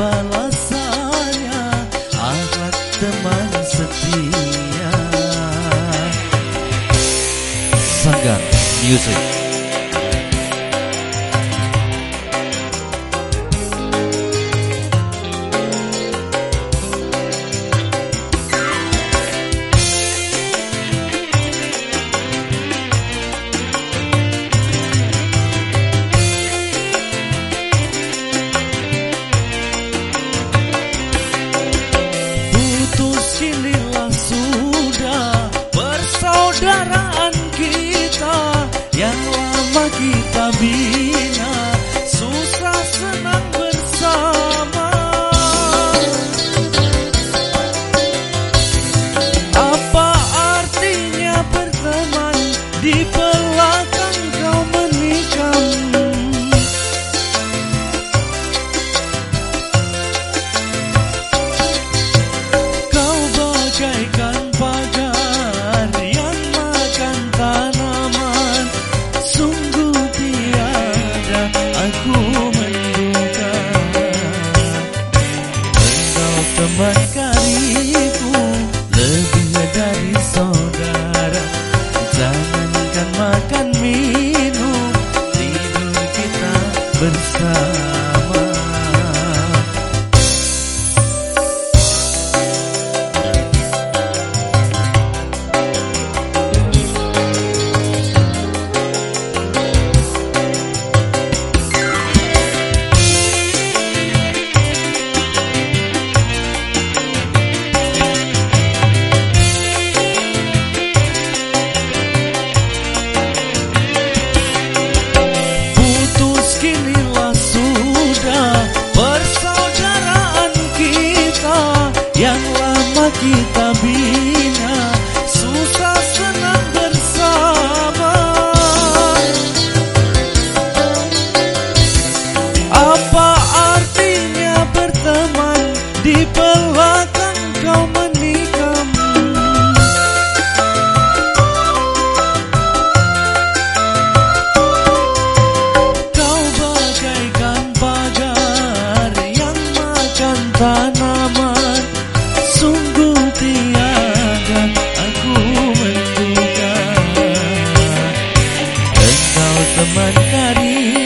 balasannya agar teman setia. Sanggar Music. di belakang kau menikam. Kau bagaikan pagar yang makan tanaman. Sungguh tiada aku menduga. Engkau temankan kita bina susah senang bersama apa artinya berteman di belakang kau menikam? Kau bagaikan pagar yang makan tanaman. Sungguh teman karib